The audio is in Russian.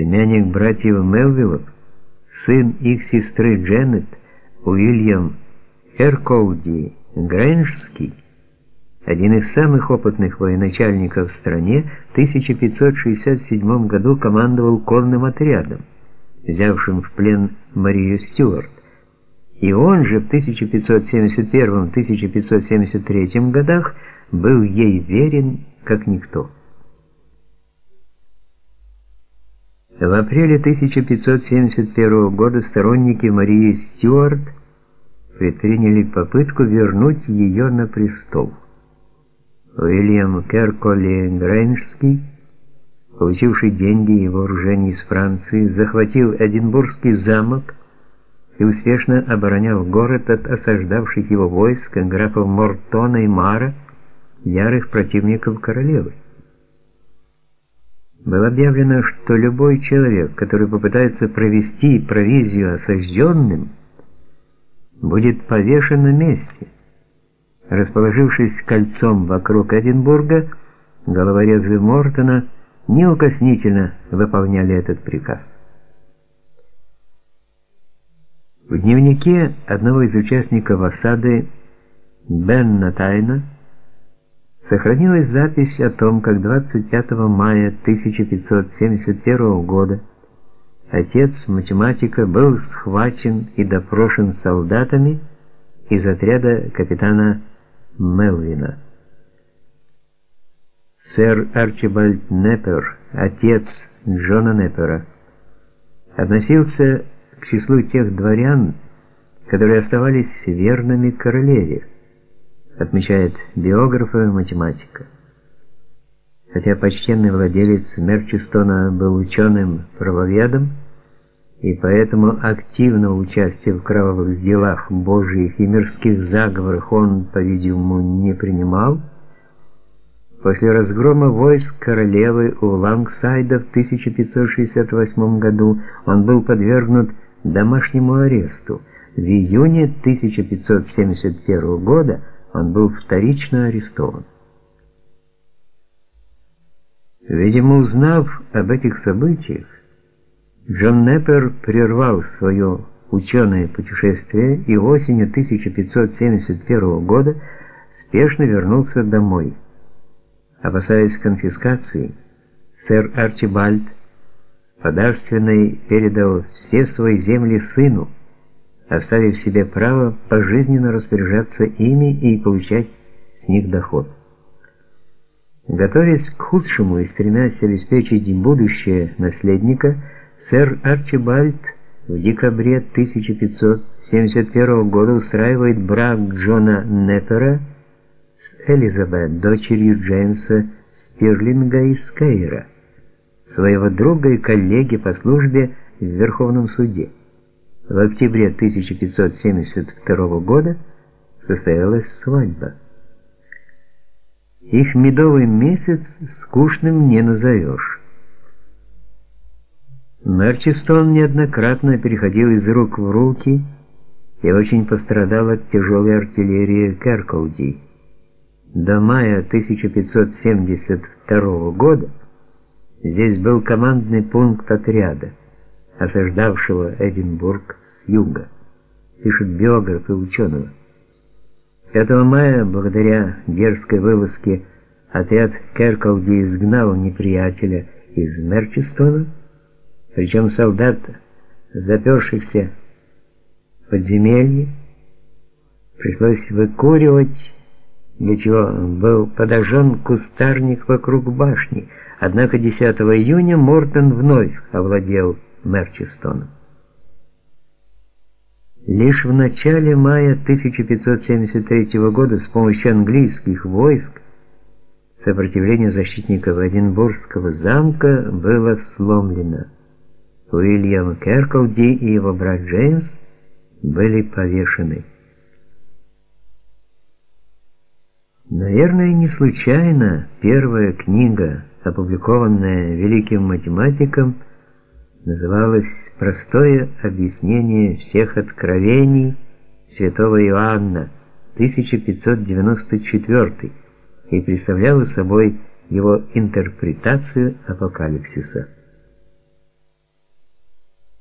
племянник братьев Мелвиллов, сын их сестры Дженнет, Уильям Эркоуди Грэнджский, один из самых опытных военачальников в стране, в 1567 году командовал конным отрядом, взявшим в плен Марию Стюарт. И он же в 1571-1573 годах был ей верен как никто. В апреле 1571 года сторонники Марии Стюарт предприняли попытку вернуть ее на престол. Уильям Керколи Грейнджский, получивший деньги и вооружение из Франции, захватил Эдинбургский замок и успешно оборонял город от осаждавших его войск графов Мортона и Мара, ярых противников королевы. Было объявлено, что любой человек, который попытается провести провизию осажденным, будет повешен на месте. Расположившись кольцом вокруг Эдинбурга, головорезы Мортона неукоснительно выполняли этот приказ. В дневнике одного из участников осады Бенна Тайна Сохранилась запись о том, как 25 мая 1571 года отец математика был схвачен и допрошен солдатами из отряда капитана Мелвина. Сэр Арчибальд Неппер, отец Джона Неппера, относился к числу тех дворян, которые оставались верными королеве отмечает биограф и математика. Хотя почтенный владелец Мерчестона был ученым-правоведом, и поэтому активного участия в кровавых делах божьих и мирских заговорах он, по-видимому, не принимал, После разгрома войск королевы у Лангсайда в 1568 году он был подвергнут домашнему аресту. В июне 1571 года он был вторично арестован. Видимо, узнав об этих событиях, Джон Неппер прервал свое ученое путешествие и осенью 1571 года спешно вернулся домой. Опасаясь конфискации, сэр Арчибальд подарственной передал все свои земли сыну, оставив себе право пожизненно распоряжаться ими и получать с них доход. Готовясь к худшему и стремясь обеспечить будущее наследника, сэр Арчибальд в декабре 1571 года устраивает брак Джона Неппера с Элизабет, дочерью Джеймса Стирлинга из Кейра, своего друга и коллеги по службе в Верховном суде. В октябре 1572 года состоялась свадьба. Их медовый месяц скучным не назовешь. Мерчестон неоднократно переходил из рук в руки и очень пострадал от тяжелой артиллерии Керкоуди. До мая 1572 года здесь был командный пункт отряда осаждавшего Эдинбург с юга, биограф и ученого. 5 мая, благодаря дерзкой вылазке, отряд Керкалди изгнал неприятеля из Мерчестона, причем солдат, запершихся в подземелье, пришлось выкуривать, для чего был подожжен кустарник вокруг башни. Однако 10 июня Мортон вновь овладел Мерчестоном. Лишь в начале мая 1573 года с помощью английских войск сопротивление защитников Эдинбургского замка было сломлено. Уильям Керколди и его брат Джеймс были повешены. Наверное, не случайно первая книга, опубликованная великим математиком, называлась «Простое объяснение всех откровений святого Иоанна» 1594 и представляла собой его интерпретацию апокалипсиса.